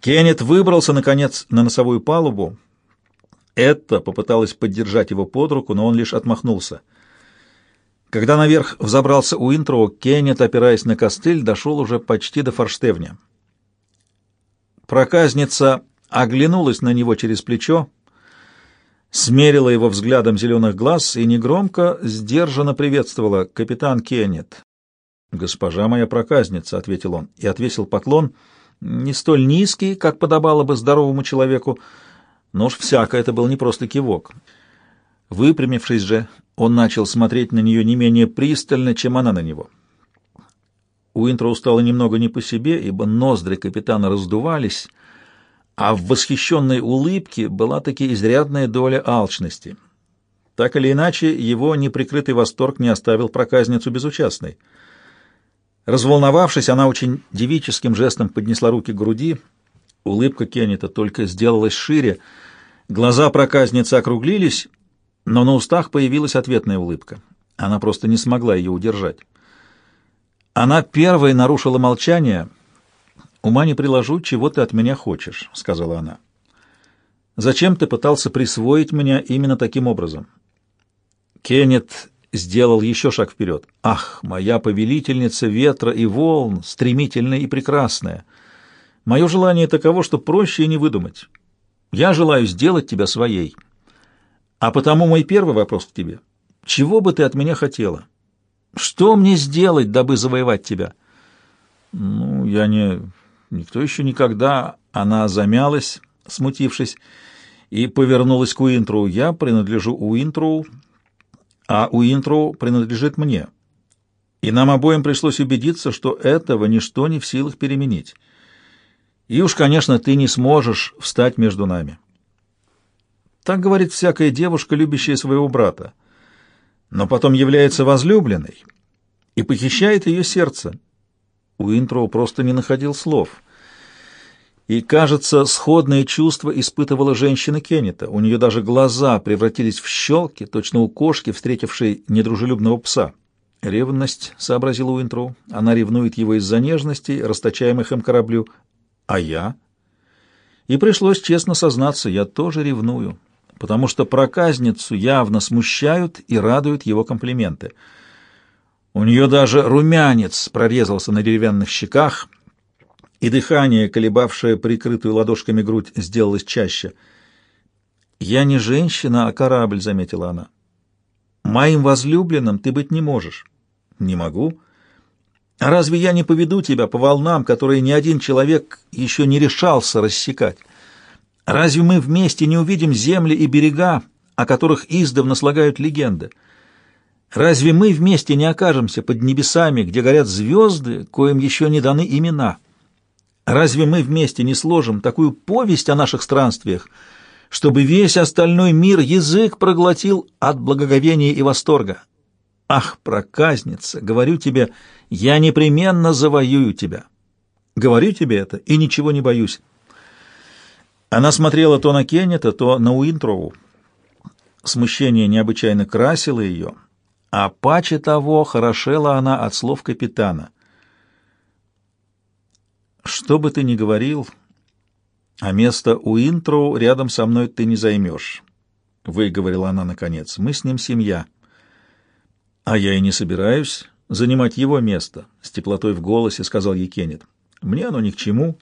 Кеннет выбрался, наконец, на носовую палубу. Это попыталась поддержать его под руку, но он лишь отмахнулся. Когда наверх взобрался Уинтроу, Кеннет, опираясь на костыль, дошел уже почти до форштевня. Проказница оглянулась на него через плечо, смерила его взглядом зеленых глаз и негромко, сдержанно приветствовала «Капитан Кеннет». «Госпожа моя проказница», — ответил он, и отвесил поклон, не столь низкий, как подобало бы здоровому человеку, но уж всяко это был не просто кивок. Выпрямившись же, он начал смотреть на нее не менее пристально, чем она на него. Уинтроу стало немного не по себе, ибо ноздри капитана раздувались, а в восхищенной улыбке была таки изрядная доля алчности. Так или иначе, его неприкрытый восторг не оставил проказницу безучастной. Разволновавшись, она очень девическим жестом поднесла руки к груди. Улыбка Кеннета только сделалась шире. Глаза проказницы округлились, но на устах появилась ответная улыбка. Она просто не смогла ее удержать. Она первой нарушила молчание — «Ума не приложу, чего ты от меня хочешь», — сказала она. «Зачем ты пытался присвоить меня именно таким образом?» Кеннет сделал еще шаг вперед. «Ах, моя повелительница ветра и волн, стремительная и прекрасная! Мое желание таково, что проще и не выдумать. Я желаю сделать тебя своей. А потому мой первый вопрос к тебе. Чего бы ты от меня хотела? Что мне сделать, дабы завоевать тебя?» «Ну, я не... Никто еще никогда... Она замялась, смутившись, и повернулась к Уинтроу. Я принадлежу Уинтроу, а Уинтроу принадлежит мне. И нам обоим пришлось убедиться, что этого ничто не в силах переменить. И уж, конечно, ты не сможешь встать между нами. Так говорит всякая девушка, любящая своего брата, но потом является возлюбленной и похищает ее сердце. Уинтроу просто не находил слов. И, кажется, сходное чувство испытывала женщина Кеннета. У нее даже глаза превратились в щелки, точно у кошки, встретившей недружелюбного пса. «Ревность», — сообразил Уинтроу. «Она ревнует его из-за нежностей, расточаемых им кораблю. А я?» И пришлось честно сознаться, я тоже ревную, потому что проказницу явно смущают и радуют его комплименты — у нее даже румянец прорезался на деревянных щеках, и дыхание, колебавшее прикрытую ладошками грудь, сделалось чаще. «Я не женщина, а корабль», — заметила она. «Моим возлюбленным ты быть не можешь». «Не могу». «А разве я не поведу тебя по волнам, которые ни один человек еще не решался рассекать? Разве мы вместе не увидим земли и берега, о которых издавна слагают легенды?» Разве мы вместе не окажемся под небесами, где горят звезды, коим еще не даны имена? Разве мы вместе не сложим такую повесть о наших странствиях, чтобы весь остальной мир язык проглотил от благоговения и восторга? Ах, проказница, говорю тебе, я непременно завоюю тебя. Говорю тебе это и ничего не боюсь. Она смотрела то на Кеннета, то на Уинтроу. Смущение необычайно красило ее — а паче того хорошела она от слов капитана. «Что бы ты ни говорил, а место у Интроу рядом со мной ты не займешь», — выговорила она наконец. «Мы с ним семья». «А я и не собираюсь занимать его место», — с теплотой в голосе сказал ей. «Мне оно ни к чему.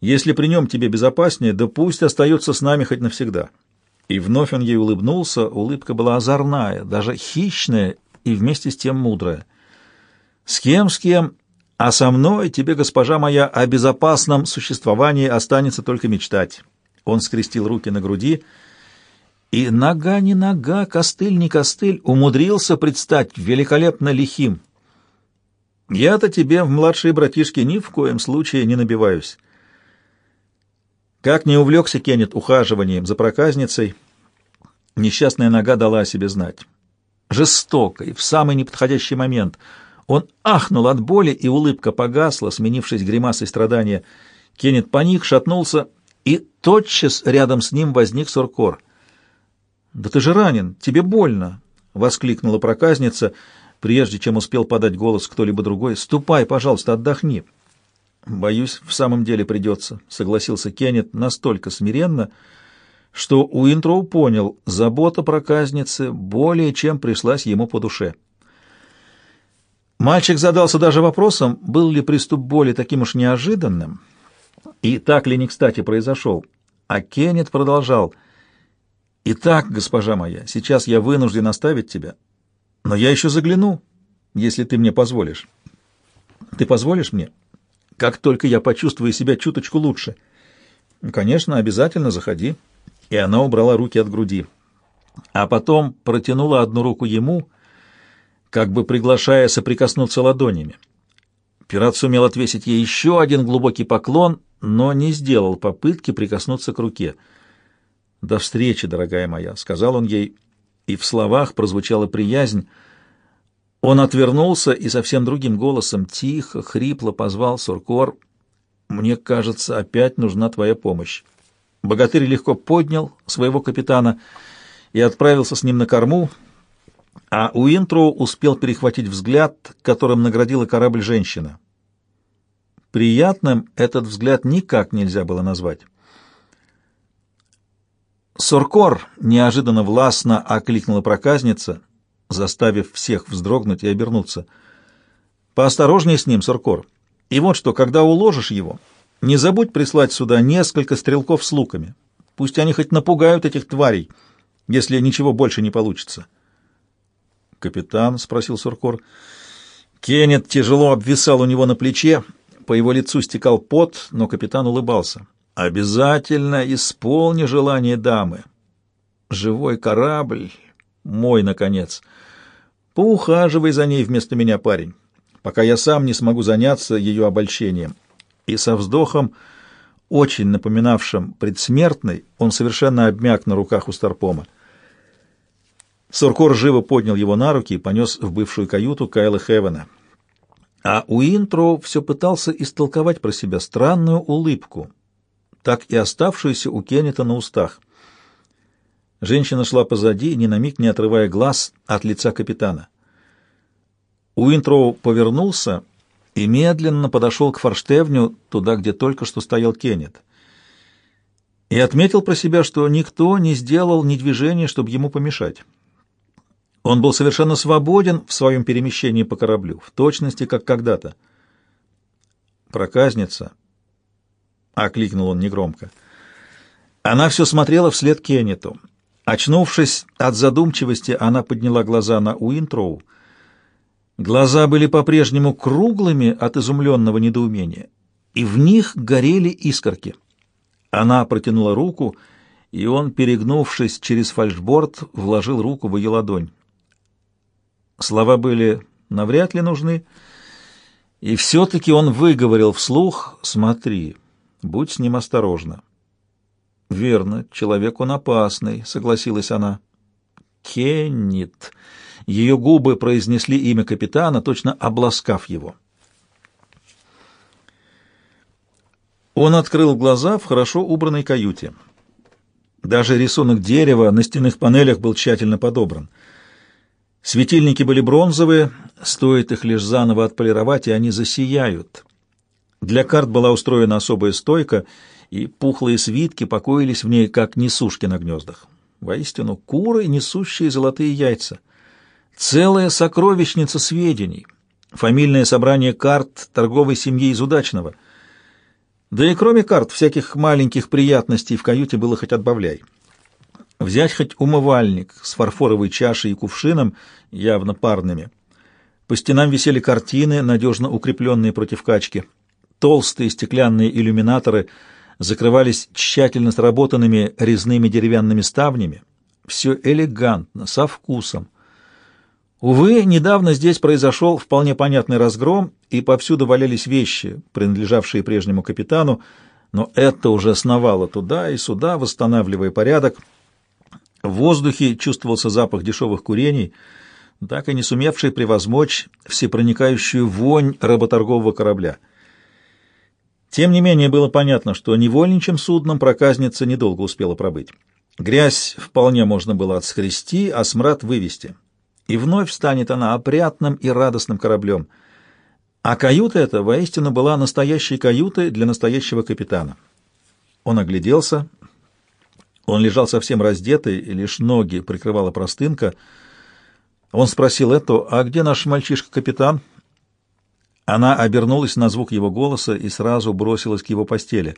Если при нем тебе безопаснее, да пусть остается с нами хоть навсегда». И вновь он ей улыбнулся, улыбка была озорная, даже хищная и вместе с тем мудрая. «С кем, с кем, а со мной тебе, госпожа моя, о безопасном существовании останется только мечтать». Он скрестил руки на груди, и нога не нога, костыль не костыль, умудрился предстать великолепно лихим. «Я-то тебе в младшие братишки ни в коем случае не набиваюсь». Как не увлекся Кеннет ухаживанием за проказницей, несчастная нога дала о себе знать. Жестоко и в самый неподходящий момент он ахнул от боли, и улыбка погасла, сменившись гримасой страдания. Кеннет паник, шатнулся, и тотчас рядом с ним возник Суркор. «Да ты же ранен, тебе больно!» — воскликнула проказница, прежде чем успел подать голос кто-либо другой. «Ступай, пожалуйста, отдохни». Боюсь, в самом деле придется, согласился Кеннет настолько смиренно, что Уинтроу понял, забота проказницы более чем пришлась ему по душе. Мальчик задался даже вопросом, был ли приступ боли таким уж неожиданным, и так ли не кстати произошел. А Кеннет продолжал. «Итак, госпожа моя, сейчас я вынужден оставить тебя, но я еще загляну, если ты мне позволишь». «Ты позволишь мне?» «Как только я почувствую себя чуточку лучше». «Конечно, обязательно заходи». И она убрала руки от груди. А потом протянула одну руку ему, как бы приглашая соприкоснуться ладонями. Пират сумел отвесить ей еще один глубокий поклон, но не сделал попытки прикоснуться к руке. «До встречи, дорогая моя», — сказал он ей, и в словах прозвучала приязнь. Он отвернулся и совсем другим голосом, тихо, хрипло позвал Суркор. «Мне кажется, опять нужна твоя помощь». Богатырь легко поднял своего капитана и отправился с ним на корму, а Уинтроу успел перехватить взгляд, которым наградила корабль женщина. Приятным этот взгляд никак нельзя было назвать. «Соркор!» — неожиданно властно окликнула проказница, заставив всех вздрогнуть и обернуться. «Поосторожнее с ним, Соркор. И вот что, когда уложишь его, не забудь прислать сюда несколько стрелков с луками. Пусть они хоть напугают этих тварей, если ничего больше не получится». «Капитан?» — спросил Суркор. Кеннет тяжело обвисал у него на плече, по его лицу стекал пот, но капитан улыбался. «Обязательно исполни желание дамы. Живой корабль, мой, наконец. Поухаживай за ней вместо меня, парень, пока я сам не смогу заняться ее обольщением». И со вздохом, очень напоминавшим предсмертный, он совершенно обмяк на руках у Старпома. Суркор живо поднял его на руки и понес в бывшую каюту Кайла Хевена. А Уинтро все пытался истолковать про себя странную улыбку, так и оставшуюся у Кеннета на устах. Женщина шла позади, ни на миг не отрывая глаз от лица капитана. Уинтроу повернулся и медленно подошел к форштевню, туда, где только что стоял Кеннет. И отметил про себя, что никто не сделал ни движения, чтобы ему помешать. Он был совершенно свободен в своем перемещении по кораблю, в точности, как когда-то. «Проказница», — окликнул он негромко. Она все смотрела вслед Кеннету. Очнувшись от задумчивости, она подняла глаза на Уинтроу. Глаза были по-прежнему круглыми от изумленного недоумения, и в них горели искорки. Она протянула руку, и он, перегнувшись через фальшборд, вложил руку в ее ладонь. Слова были навряд ли нужны, и все-таки он выговорил вслух «Смотри, будь с ним осторожна». «Верно, человек он опасный», — согласилась она. «Кеннит». Ее губы произнесли имя капитана, точно обласкав его. Он открыл глаза в хорошо убранной каюте. Даже рисунок дерева на стенных панелях был тщательно подобран — Светильники были бронзовые, стоит их лишь заново отполировать, и они засияют. Для карт была устроена особая стойка, и пухлые свитки покоились в ней, как несушки на гнездах. Воистину, куры, несущие золотые яйца. Целая сокровищница сведений. Фамильное собрание карт торговой семьи из удачного. Да и кроме карт, всяких маленьких приятностей в каюте было хоть отбавляй. Взять хоть умывальник с фарфоровой чашей и кувшином, явно парными. По стенам висели картины, надежно укрепленные против качки. Толстые стеклянные иллюминаторы закрывались тщательно сработанными резными деревянными ставнями. Все элегантно, со вкусом. Увы, недавно здесь произошел вполне понятный разгром, и повсюду валялись вещи, принадлежавшие прежнему капитану, но это уже сновало туда и сюда, восстанавливая порядок — в воздухе чувствовался запах дешевых курений, так и не сумевший превозмочь всепроникающую вонь работоргового корабля. Тем не менее было понятно, что невольничьим судном проказница недолго успела пробыть. Грязь вполне можно было отскрести, а смрад вывести. И вновь станет она опрятным и радостным кораблем. А каюта эта воистину была настоящей каютой для настоящего капитана. Он огляделся. Он лежал совсем раздетый, лишь ноги прикрывала простынка. Он спросил эту, «А где наш мальчишка-капитан?» Она обернулась на звук его голоса и сразу бросилась к его постели.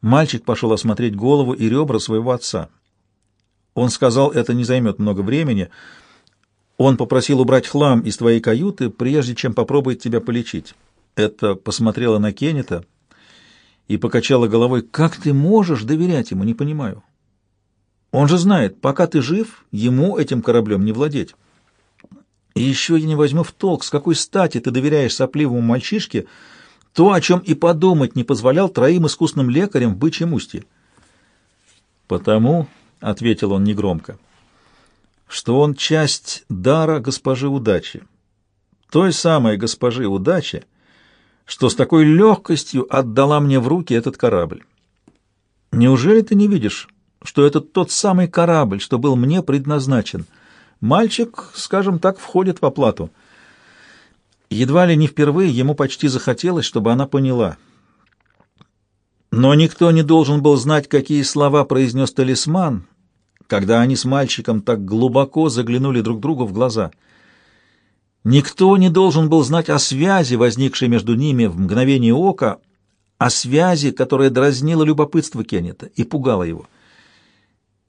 Мальчик пошел осмотреть голову и ребра своего отца. Он сказал, это не займет много времени. Он попросил убрать хлам из твоей каюты, прежде чем попробует тебя полечить. Это посмотрела на Кеннета и покачала головой. «Как ты можешь доверять ему? Не понимаю. Он же знает, пока ты жив, ему этим кораблем не владеть. И еще я не возьму в толк, с какой стати ты доверяешь сопливому мальчишке то, о чем и подумать не позволял троим искусным лекарям в бычьем устье». «Потому», — ответил он негромко, — «что он часть дара госпожи удачи, той самой госпожи удачи, что с такой легкостью отдала мне в руки этот корабль. Неужели ты не видишь, что это тот самый корабль, что был мне предназначен? Мальчик, скажем так, входит в оплату. Едва ли не впервые ему почти захотелось, чтобы она поняла. Но никто не должен был знать, какие слова произнес талисман, когда они с мальчиком так глубоко заглянули друг другу в глаза — Никто не должен был знать о связи, возникшей между ними в мгновение ока, о связи, которая дразнила любопытство Кеннета и пугала его.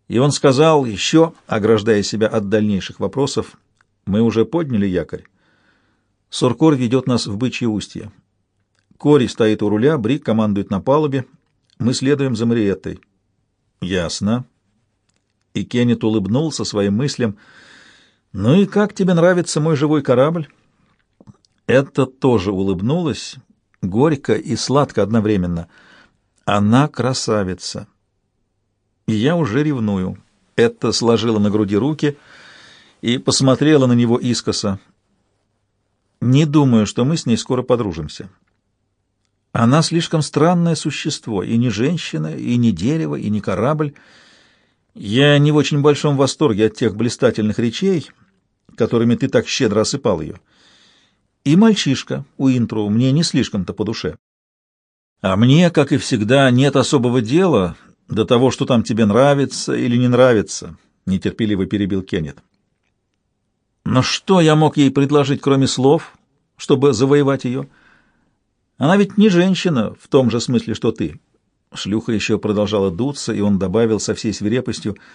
И он сказал еще, ограждая себя от дальнейших вопросов, «Мы уже подняли якорь. Суркор ведет нас в бычье устье. Кори стоит у руля, Брик командует на палубе. Мы следуем за Мариеттой». «Ясно». И Кеннет улыбнулся своим мыслям, — «Ну и как тебе нравится мой живой корабль?» Это тоже улыбнулась, горько и сладко одновременно. «Она красавица!» И я уже ревную. Это сложила на груди руки и посмотрела на него искоса. «Не думаю, что мы с ней скоро подружимся. Она слишком странное существо, и не женщина, и не дерево, и не корабль. Я не в очень большом восторге от тех блистательных речей» которыми ты так щедро осыпал ее. И мальчишка у интро мне не слишком-то по душе. А мне, как и всегда, нет особого дела до того, что там тебе нравится или не нравится, — нетерпеливо перебил Кеннет. Но что я мог ей предложить, кроме слов, чтобы завоевать ее? Она ведь не женщина в том же смысле, что ты. Шлюха еще продолжала дуться, и он добавил со всей свирепостью —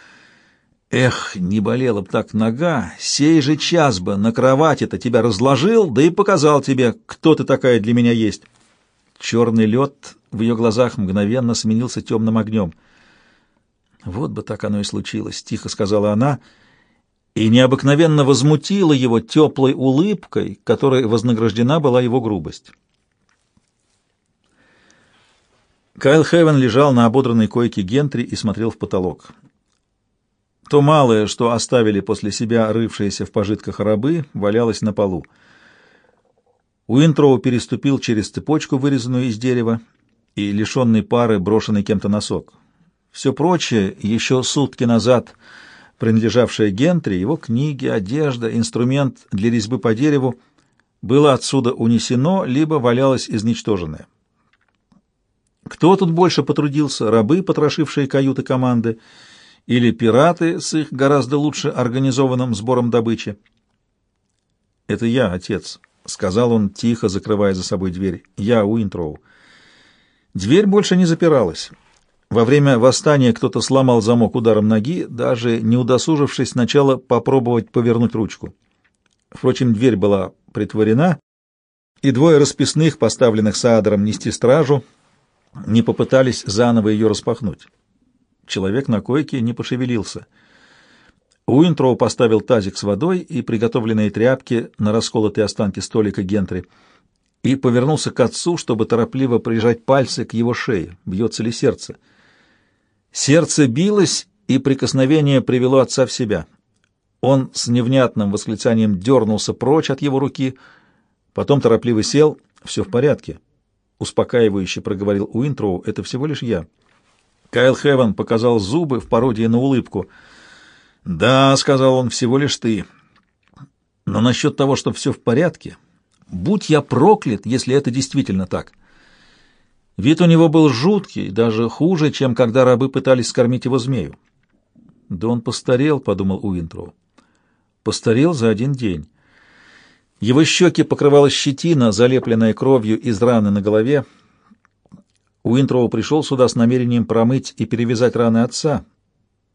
Эх, не болела б так нога, сей же час бы на кровати-то тебя разложил, да и показал тебе, кто ты такая для меня есть. Черный лед в ее глазах мгновенно сменился темным огнем. Вот бы так оно и случилось, тихо сказала она, и необыкновенно возмутила его теплой улыбкой, которой вознаграждена была его грубость. Кайл Хевен лежал на ободранной койке Гентри и смотрел в потолок. То малое, что оставили после себя рывшиеся в пожитках рабы, валялось на полу. Уинтроу переступил через цепочку, вырезанную из дерева, и лишенный пары брошенный кем-то носок. Все прочее, еще сутки назад принадлежавшее Гентри, его книги, одежда, инструмент для резьбы по дереву, было отсюда унесено, либо валялось изничтоженное. Кто тут больше потрудился, рабы, потрошившие каюты команды, или пираты с их гораздо лучше организованным сбором добычи. «Это я, отец», — сказал он, тихо закрывая за собой дверь. «Я Уинтроу». Дверь больше не запиралась. Во время восстания кто-то сломал замок ударом ноги, даже не удосужившись сначала попробовать повернуть ручку. Впрочем, дверь была притворена, и двое расписных, поставленных Саадором нести стражу, не попытались заново ее распахнуть. Человек на койке не пошевелился. Уинтроу поставил тазик с водой и приготовленные тряпки на расколотые останки столика Гентри и повернулся к отцу, чтобы торопливо прижать пальцы к его шее, бьется ли сердце. Сердце билось, и прикосновение привело отца в себя. Он с невнятным восклицанием дернулся прочь от его руки, потом торопливо сел. «Все в порядке», — успокаивающе проговорил Уинтроу, — «это всего лишь я». Кайл Хевен показал зубы в пародии на улыбку. «Да», — сказал он, — «всего лишь ты. Но насчет того, что все в порядке, Будь я проклят, если это действительно так. Вид у него был жуткий, даже хуже, чем когда рабы пытались скормить его змею. «Да он постарел», — подумал Уинтроу. «Постарел за один день». Его щеки покрывала щетина, залепленная кровью из раны на голове. Уинтроу пришел сюда с намерением промыть и перевязать раны отца,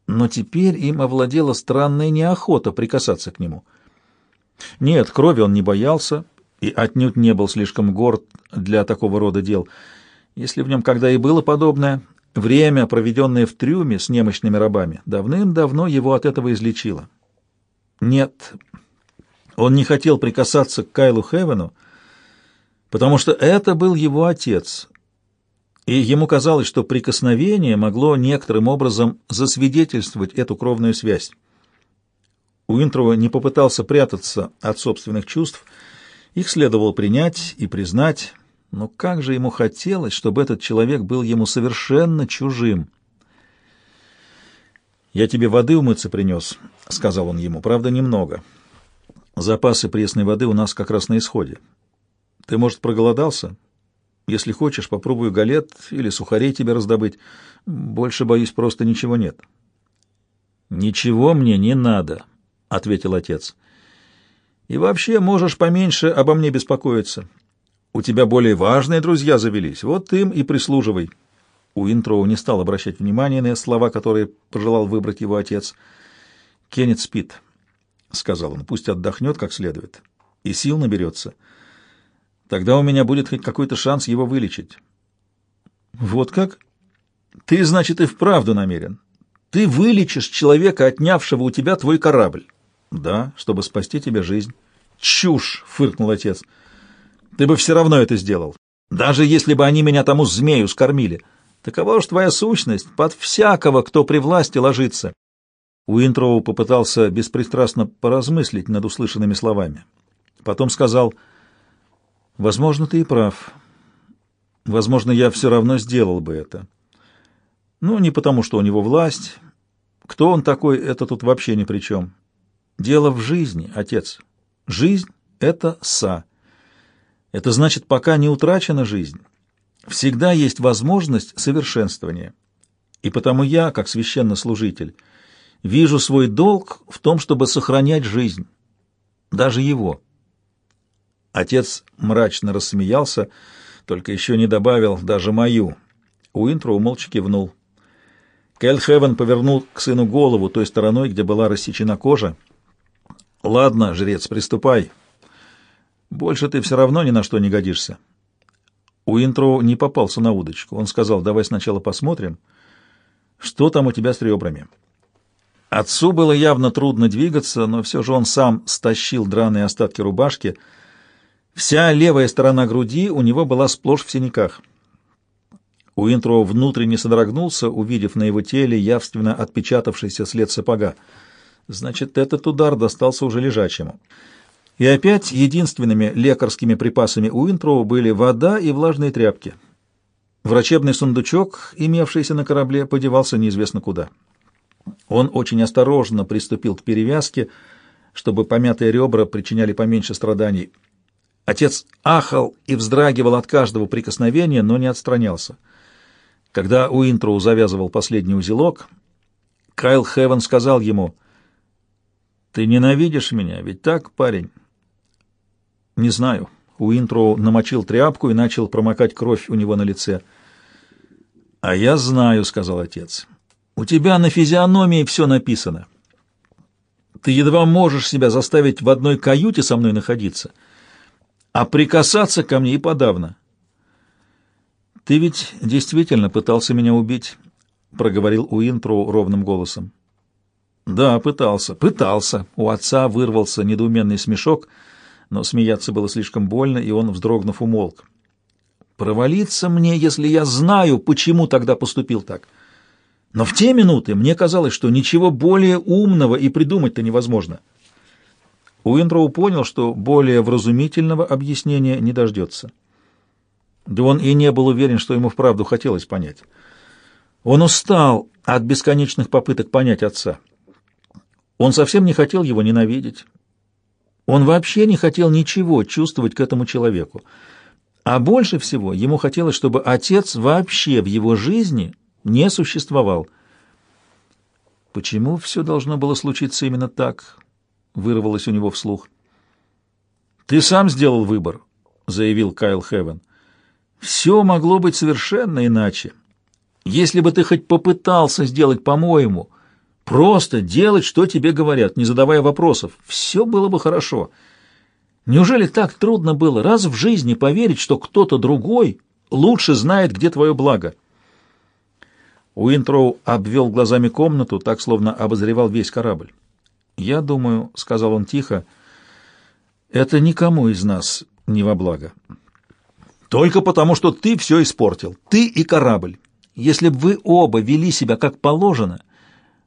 но теперь им овладела странная неохота прикасаться к нему. Нет, крови он не боялся и отнюдь не был слишком горд для такого рода дел. Если в нем когда и было подобное, время, проведенное в трюме с немощными рабами, давным-давно его от этого излечило. Нет, он не хотел прикасаться к Кайлу Хевену, потому что это был его отец, и ему казалось, что прикосновение могло некоторым образом засвидетельствовать эту кровную связь. Уинтроу не попытался прятаться от собственных чувств, их следовало принять и признать, но как же ему хотелось, чтобы этот человек был ему совершенно чужим. «Я тебе воды умыться принес», — сказал он ему, — «правда, немного». Запасы пресной воды у нас как раз на исходе. Ты, может, проголодался? Если хочешь, попробую галет или сухарей тебе раздобыть. Больше, боюсь, просто ничего нет. Ничего мне не надо, — ответил отец. И вообще можешь поменьше обо мне беспокоиться. У тебя более важные друзья завелись, вот им и прислуживай. Уинтроу не стал обращать внимания на слова, которые пожелал выбрать его отец. Кеннет спит. — сказал он, — пусть отдохнет как следует, и сил наберется. Тогда у меня будет хоть какой-то шанс его вылечить. Вот как? Ты, значит, и вправду намерен. Ты вылечишь человека, отнявшего у тебя твой корабль. Да, чтобы спасти тебе жизнь. Чушь, фыркнул отец. Ты бы все равно это сделал. Даже если бы они меня тому змею скормили. Такова уж твоя сущность, под всякого, кто при власти ложится. Уинтроу попытался беспристрастно поразмыслить над услышанными словами. Потом сказал, «Возможно, ты и прав. Возможно, я все равно сделал бы это. Ну, не потому, что у него власть. Кто он такой, это тут вообще ни при чем. Дело в жизни, отец. Жизнь — это са. Это значит, пока не утрачена жизнь, всегда есть возможность совершенствования. И потому я, как священнослужитель, — Вижу свой долг в том, чтобы сохранять жизнь, даже его. Отец мрачно рассмеялся, только еще не добавил даже мою. Уинтроу молча кивнул. Кэлхевен повернул к сыну голову той стороной, где была рассечена кожа. «Ладно, жрец, приступай. Больше ты все равно ни на что не годишься». Уинтроу не попался на удочку. Он сказал, давай сначала посмотрим, что там у тебя с ребрами. Отцу было явно трудно двигаться, но все же он сам стащил драные остатки рубашки. Вся левая сторона груди у него была сплошь в синяках. Уинтроу внутренне содрогнулся, увидев на его теле явственно отпечатавшийся след сапога. Значит, этот удар достался уже лежачему. И опять единственными лекарскими припасами Уинтроу были вода и влажные тряпки. Врачебный сундучок, имевшийся на корабле, подевался неизвестно куда. Он очень осторожно приступил к перевязке, чтобы помятые ребра причиняли поменьше страданий. Отец ахал и вздрагивал от каждого прикосновения, но не отстранялся. Когда Уинтроу завязывал последний узелок, Кайл Хевен сказал ему, «Ты ненавидишь меня, ведь так, парень?» «Не знаю». Уинтроу намочил тряпку и начал промокать кровь у него на лице. «А я знаю», — сказал отец. У тебя на физиономии все написано. Ты едва можешь себя заставить в одной каюте со мной находиться, а прикасаться ко мне и подавно. Ты ведь действительно пытался меня убить, проговорил Уинтроу ровным голосом. Да, пытался, пытался. У отца вырвался недоуменный смешок, но смеяться было слишком больно, и он, вздрогнув, умолк. Провалиться мне, если я знаю, почему тогда поступил так. — но в те минуты мне казалось, что ничего более умного и придумать-то невозможно. Уинтроу понял, что более вразумительного объяснения не дождется. Да он и не был уверен, что ему вправду хотелось понять. Он устал от бесконечных попыток понять отца. Он совсем не хотел его ненавидеть. Он вообще не хотел ничего чувствовать к этому человеку. А больше всего ему хотелось, чтобы отец вообще в его жизни не существовал. Почему все должно было случиться именно так? Вырвалось у него вслух. Ты сам сделал выбор, заявил Кайл Хевен. Все могло быть совершенно иначе. Если бы ты хоть попытался сделать по-моему, просто делать, что тебе говорят, не задавая вопросов, все было бы хорошо. Неужели так трудно было раз в жизни поверить, что кто-то другой лучше знает, где твое благо? Уинтроу обвел глазами комнату, так словно обозревал весь корабль. «Я думаю», — сказал он тихо, — «это никому из нас не во благо». «Только потому, что ты все испортил, ты и корабль. Если бы вы оба вели себя как положено,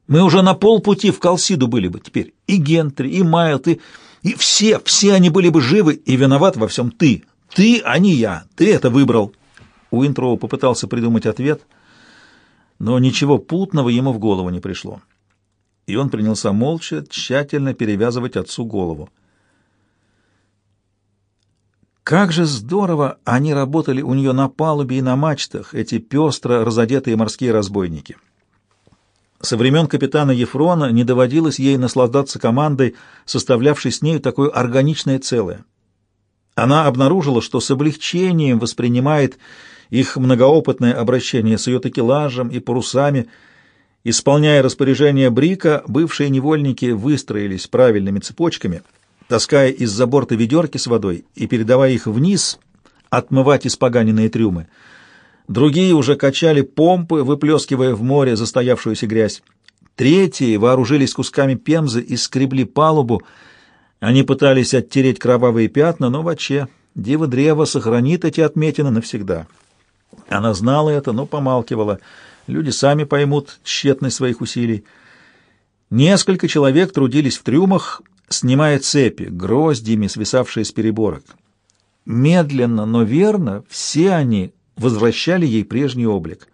мы уже на полпути в Калсиду были бы теперь. И Гентри, и Майлт, и... и все, все они были бы живы, и виноват во всем ты. Ты, а не я. Ты это выбрал». Уинтроу попытался придумать ответ, но ничего путного ему в голову не пришло. И он принялся молча, тщательно перевязывать отцу голову. Как же здорово они работали у нее на палубе и на мачтах, эти пестро разодетые морские разбойники. Со времен капитана Ефрона не доводилось ей наслаждаться командой, составлявшей с нею такое органичное целое. Она обнаружила, что с облегчением воспринимает их многоопытное обращение с ее такелажем и парусами. Исполняя распоряжение Брика, бывшие невольники выстроились правильными цепочками — таская из-за борта ведерки с водой и передавая их вниз, отмывать испоганенные трюмы. Другие уже качали помпы, выплескивая в море застоявшуюся грязь. Третьи вооружились кусками пемзы и скребли палубу. Они пытались оттереть кровавые пятна, но ваче, Дива Древа сохранит эти отметины навсегда. Она знала это, но помалкивала. Люди сами поймут тщетность своих усилий. Несколько человек трудились в трюмах, снимая цепи, гроздьями свисавшие с переборок. Медленно, но верно, все они возвращали ей прежний облик.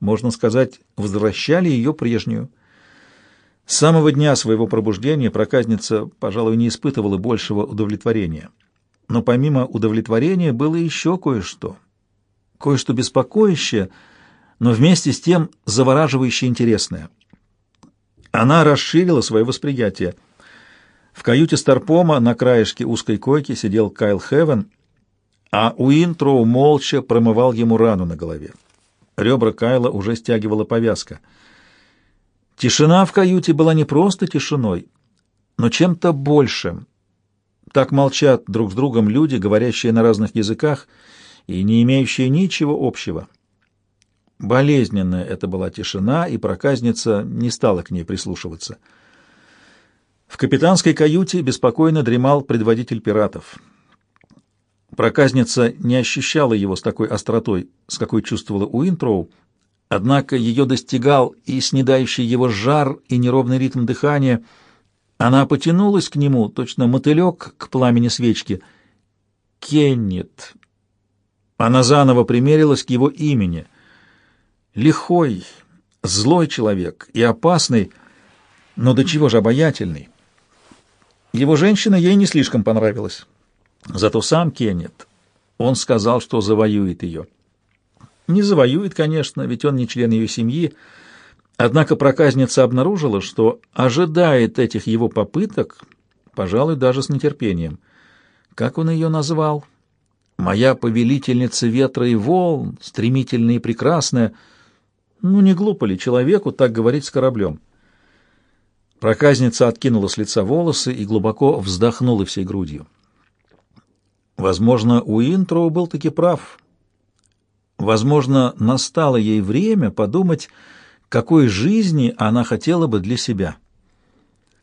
Можно сказать, возвращали ее прежнюю. С самого дня своего пробуждения проказница, пожалуй, не испытывала большего удовлетворения. Но помимо удовлетворения было еще кое-что. Кое-что беспокоящее, но вместе с тем завораживающе интересное. Она расширила свое восприятие — в каюте Старпома на краешке узкой койки сидел Кайл Хевен, а Уинтроу молча промывал ему рану на голове. Ребра Кайла уже стягивала повязка. Тишина в каюте была не просто тишиной, но чем-то большим. Так молчат друг с другом люди, говорящие на разных языках и не имеющие ничего общего. Болезненная это была тишина, и проказница не стала к ней прислушиваться — в капитанской каюте беспокойно дремал предводитель пиратов. Проказница не ощущала его с такой остротой, с какой чувствовала Уинтроу, однако ее достигал и снедающий его жар, и неровный ритм дыхания. Она потянулась к нему, точно мотылек к пламени свечки. Кеннет. Она заново примерилась к его имени. Лихой, злой человек и опасный, но до чего же обаятельный. Его женщина ей не слишком понравилась. Зато сам Кеннет, он сказал, что завоюет ее. Не завоюет, конечно, ведь он не член ее семьи, однако проказница обнаружила, что ожидает этих его попыток, пожалуй, даже с нетерпением. Как он ее назвал? «Моя повелительница ветра и волн, стремительная и прекрасная». Ну, не глупо ли человеку так говорить с кораблем? Проказница откинула с лица волосы и глубоко вздохнула всей грудью. Возможно, Уинтроу был таки прав. Возможно, настало ей время подумать, какой жизни она хотела бы для себя.